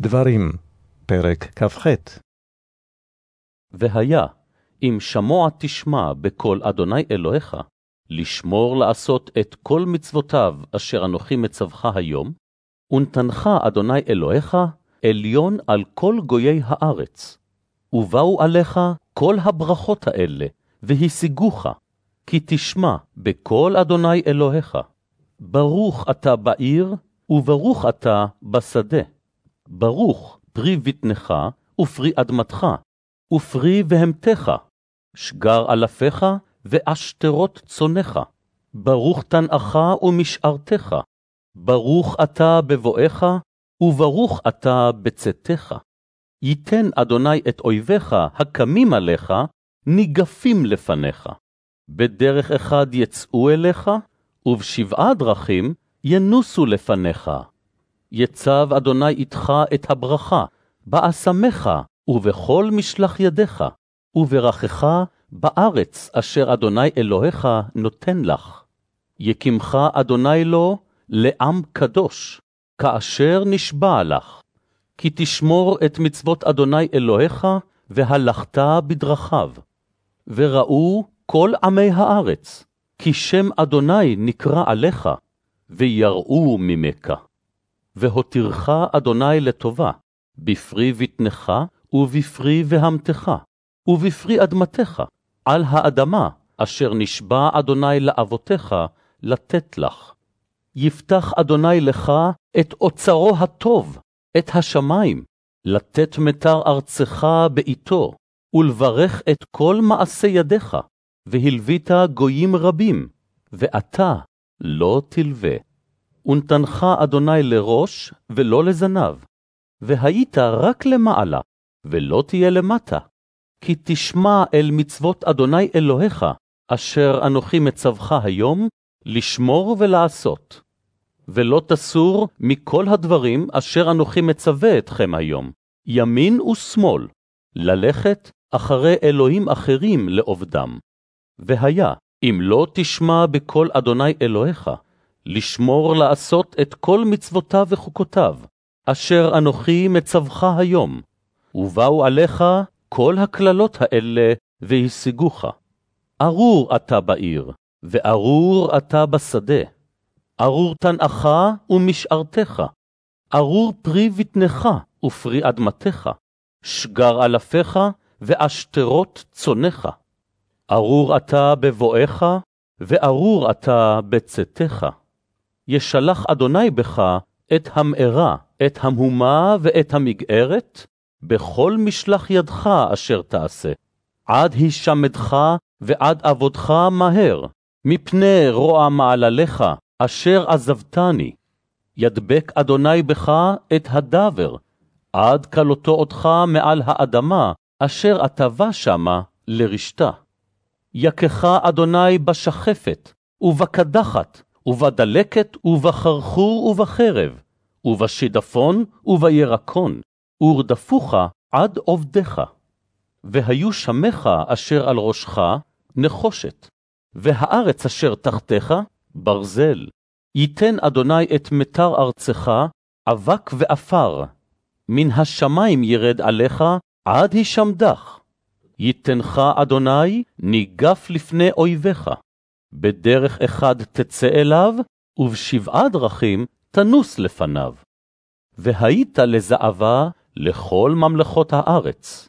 דברים, פרק כ"ח והיה, אם שמוע תשמע בקול אדוני אלוהיך, לשמור לעשות את כל מצוותיו אשר אנוכי מצווך היום, ונתנך אדוני אלוהיך עליון על כל גויי הארץ. ובאו עליך כל הברכות האלה, והשיגוך, כי תשמע בקול אדוני אלוהיך. ברוך אתה בעיר, וברוך אתה בשדה. ברוך פרי בטנך, ופרי אדמתך, ופרי בהמתך, שגר אלפיך, ועשתרות צונך. ברוך תנאך ומשארתך, ברוך אתה בבואך, וברוך אתה בצאתך. ייתן אדוני את אויביך הקמים עליך, ניגפים לפניך. בדרך אחד יצאו אליך, ובשבעה דרכים ינוסו לפניך. יצב אדוני איתך את הברכה, באסמך ובכל משלח ידיך, וברכך בארץ אשר אדוני אלוהיך נותן לך. יקימך אדוני לו לעם קדוש, כאשר נשבע לך. כי תשמור את מצוות אדוני אלוהיך, והלכת בדרכיו. וראו כל עמי הארץ, כי שם אדוני נקרא עליך, ויראו ממך. והותירך אדוני לטובה, בפרי בטנך, ובפרי בהמתך, ובפרי אדמתך, על האדמה אשר נשבע אדוני לאבותיך לתת לך. יפתח אדוני לך את אוצרו הטוב, את השמיים, לתת מטר ארצך בעתו, ולברך את כל מעשי ידיך, והלווית גויים רבים, ואתה לא תלווה. ונתנך אדוני לראש ולא לזנב, והיית רק למעלה, ולא תהיה למטה. כי תשמע אל מצוות אדוני אלוהיך, אשר אנוכי מצווך היום, לשמור ולעשות. ולא תסור מכל הדברים אשר אנוכי מצווה אתכם היום, ימין ושמאל, ללכת אחרי אלוהים אחרים לעובדם. והיה, אם לא תשמע בקול אדוני אלוהיך, לשמור לעשות את כל מצוותיו וחוקותיו, אשר אנוכי מצווך היום, ובאו עליך כל הקללות האלה והשיגוך. ארור אתה בעיר, וארור אתה בשדה. ארור תנאך ומשארתך, ארור פרי בטנך ופרי אדמתך, שגר אלפיך ועשתרות צונך. ארור אתה בבואך, וארור אתה בצאתך. ישלח אדוני בך את המארה, את המהומה ואת המגערת, בכל משלח ידך אשר תעשה, עד הישמדך ועד עבודך מהר, מפני רוע מעלליך, אשר עזבתני. ידבק אדוני בך את הדבר, עד כלותו אותך מעל האדמה, אשר בא שמה לרשתה. יכך אדוני בשחפת, ובקדחת, ובדלקת, ובחרחור, ובחרב, ובשידפון, ובירקון, ורדפוך עד עובדיך. והיו שמך אשר על ראשך נחושת, והארץ אשר תחתיך ברזל. ייתן אדוני את מטר ארצך, אבק ועפר. מן השמיים ירד עליך עד הישמדך. ייתנך אדוני ניגף לפני אויביך. בדרך אחד תצא אליו, ובשבעה דרכים תנוס לפניו. והיית לזעבה לכל ממלכות הארץ.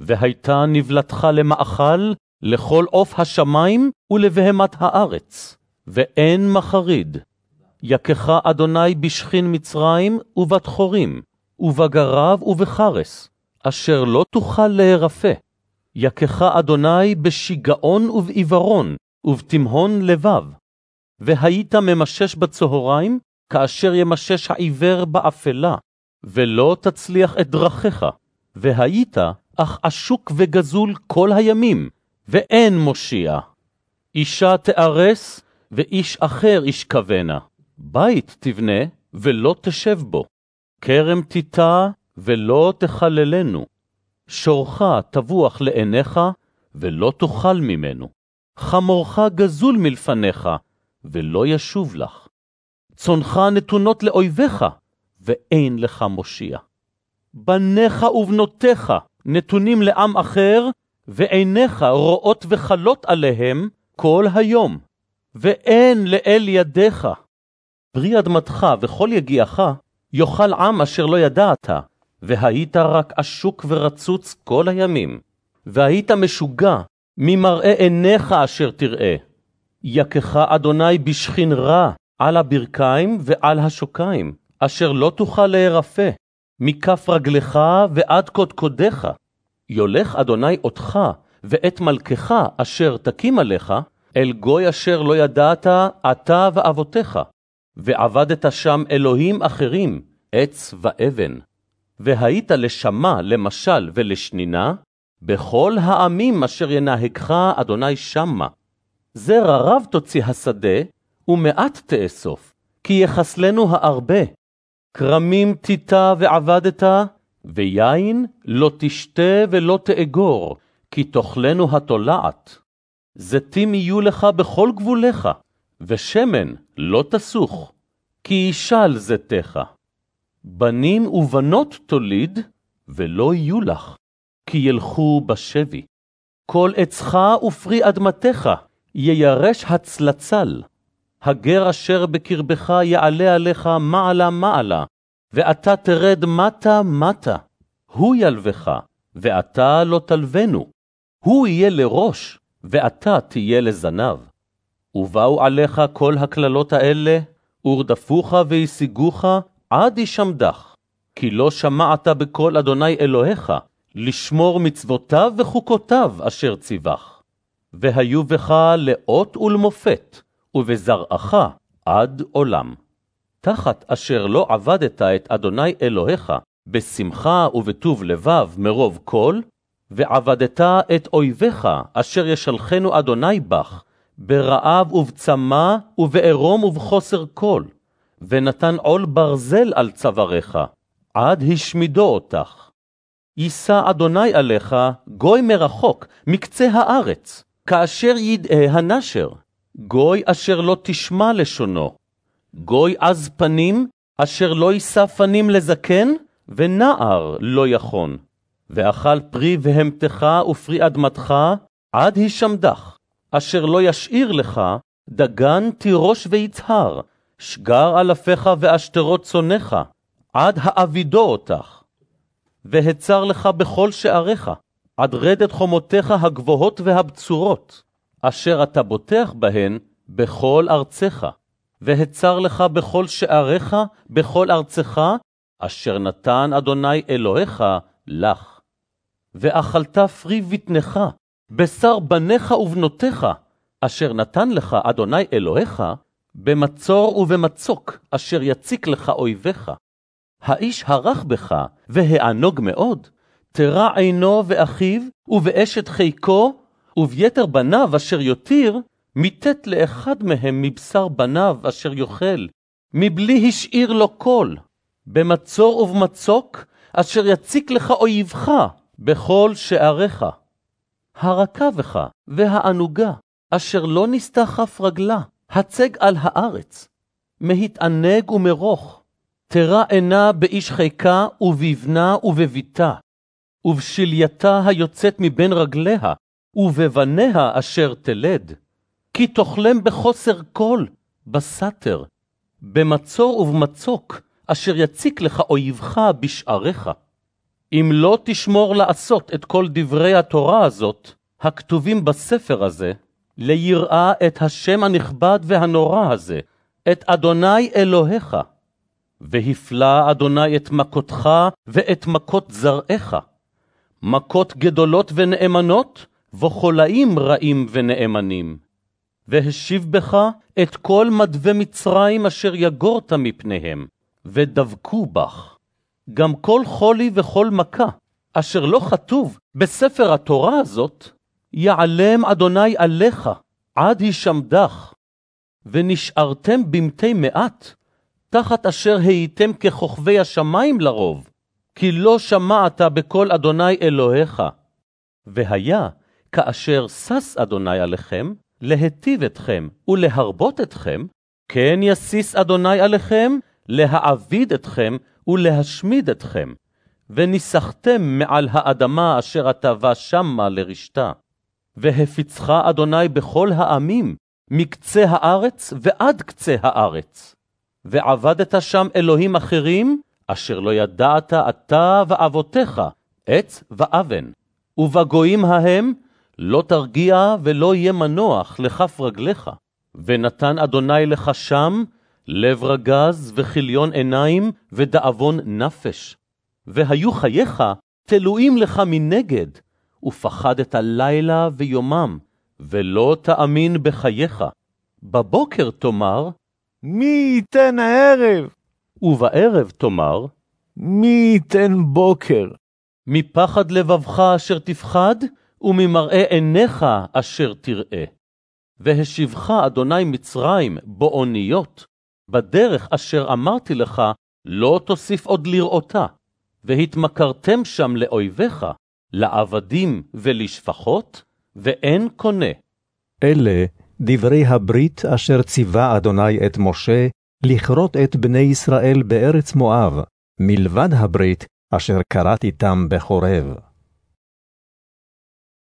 והייתה נבלתך למאכל לכל עוף השמיים ולבהמת הארץ, ואין מחריד. יכך אדוני בשכין מצרים ובתחורים, ובגרב ובחרס, אשר לא תוכל להירפא. יכך אדוני בשיגעון ובעיוורון, ובתימהון לבב. והיית ממשש בצהריים, כאשר ימשש העיוור באפלה, ולא תצליח את דרכיך. והיית אך עשוק וגזול כל הימים, ואין מושיע. אישה תארס, ואיש אחר ישכבנה. בית תבנה, ולא תשב בו. כרם תיטע, ולא תחללנו. שורך טבוח לעיניך, ולא תאכל ממנו. חמורך גזול מלפניך, ולא ישוב לך. צונך נתונות לאויביך, ואין לך מושיע. בניך ובנותיך נתונים לעם אחר, ועיניך רואות וחלות עליהם כל היום, ואין לאל ידיך. פרי אדמתך וכל יגיעך יאכל עם אשר לא ידעת, והיית רק עשוק ורצוץ כל הימים, והיית משוגע ממראה עיניך אשר תראה. יכך אדוני בשכין רע על הברכיים ועל השוקיים, אשר לא תוכל להירפא, מכף רגלך ועד קודקודיך. יולך אדוני אותך ואת מלכך אשר תקים עליך, אל גוי אשר לא ידעת אתה ואבותיך, ועבדת שם אלוהים אחרים, עץ ואבן. והיית לשמה, למשל ולשנינה, בכל העמים אשר ינהגך אדוני שמה. זרע רב תוציא השדה, ומעט תאסוף, כי יחסלנו הארבה. כרמים תיטע ועבדת, ויין לא תשתה ולא תאגור, כי תאכלנו התולעת. זיתים יהיו לך בכל גבוליך, ושמן לא תסוך, כי ישל זיתך. בנים ובנות תוליד, ולא יהיו לך, כי ילכו בשבי. כל עצך ופרי אדמתך, יירש הצלצל. הגר אשר בקרבך יעלה עליך מעלה מעלה, ואתה תרד מטה מטה. הוא ילבך, ואתה לא תלבנו. הוא יהיה לראש, ואתה תהיה לזנב. ובאו עליך כל הקללות האלה, ורדפוך והשיגוך עד ישמדך, כי לא שמעת בקול אדוני אלוהיך, לשמור מצוותיו וחוקותיו אשר ציווך. והיו בך לאות ולמופת, ובזרעך עד עולם. תחת אשר לא עבדת את אדוני אלוהיך, בשמחה ובטוב לבב מרוב כל, ועבדת את אויביך, אשר ישלחנו אדוני בך, ברעב ובצמא, ובערום ובחוסר כל, ונתן עול ברזל על צוואריך, עד השמידו אותך. יישא אדוני עליך גוי מרחוק, מקצה הארץ, כאשר ידעה הנשר, גוי אשר לא תשמע לשונו, גוי עז פנים, אשר לא יישא פנים לזקן, ונער לא יכון. ואכל פרי בהמתך ופרי אדמתך, עד הישמדך, אשר לא ישאיר לך דגן תירוש ויצהר, שגר אלפיך ואשתרות צונך, עד האבידו אותך. והצר לך בכל שעריך, עד רדת חומותיך הגבוהות והבצורות, אשר אתה בוטח בהן בכל ארצך. והצר לך בכל שעריך, בכל ארצך, אשר נתן אדוני אלוהיך לך. ואכלת פרי בטנך, בשר בניך ובנותיך, אשר נתן לך אדוני אלוהיך, במצור ובמצוק, אשר יציק לך אויביך. האיש הרך בך, והענוג מאוד, תרע עינו ואחיו, ובאשת חיקו, וביתר בניו אשר יותיר, מיתת לאחד מהם מבשר בניו אשר יאכל, מבלי השאיר לו קול, במצור ובמצוק, אשר יציק לך אויבך בכל שעריך. הרכה בך והענוגה, אשר לא נסתחף רגלה, הצג על הארץ. מהתענג ומרוך, תרע עינה באיש חיקה ובבנה ובביתה, ובשלייתה היוצאת מבין רגליה, ובבניה אשר תלד. כי תאכלם בחוסר קול, בסתר, במצור ובמצוק, אשר יציק לך אויבך בשעריך. אם לא תשמור לעשות את כל דברי התורה הזאת, הכתובים בספר הזה, ליראה את השם הנכבד והנורא הזה, את אדוני אלוהיך. והפלא אדוני את מכותך ואת מכות זרעך, מכות גדולות ונאמנות, וחולאים רעים ונאמנים. והשיב בך את כל מדווה מצרים אשר יגורת מפניהם, ודבקו בך. גם כל חולי וכל מכה, אשר לא כתוב בספר התורה הזאת, יעלם אדוני עליך, עד הישמדך. ונשארתם במתי מעט, תחת אשר הייתם ככוכבי השמיים לרוב, כי לא שמעת בקול אדוני אלוהיך. והיה, כאשר שש אדוני עליכם, להטיב אתכם ולהרבות אתכם, כן יסיס אדוני עליכם, להעביד אתכם ולהשמיד אתכם, וניסחתם מעל האדמה אשר בא שמה לרשתה. והפיצך אדוני בכל העמים, מקצה הארץ ועד קצה הארץ. ועבדת שם אלוהים אחרים, אשר לא ידעת אתה ואבותיך, עץ ואבן. ובגויים ההם לא תרגיע ולא יהיה מנוח לכף רגליך. ונתן אדוני לך שם לב רגז וכיליון עיניים ודאבון נפש. והיו חייך תלויים לך מנגד, ופחדת לילה ויומם, ולא תאמין בחייך. בבוקר תאמר, מי ייתן הערב? ובערב תאמר, מי ייתן בוקר? מפחד לבבך אשר תפחד, וממראה עיניך אשר תראה. והשיבך אדוני מצרים באוניות, בדרך אשר אמרתי לך, לא תוסיף עוד לראותה. והתמכרתם שם לאויביך, לעבדים ולשפחות, ואין קונה. אלה דברי הברית אשר ציווה אדוני את משה לכרות את בני ישראל בארץ מואב, מלבד הברית אשר כרת איתם בחורב.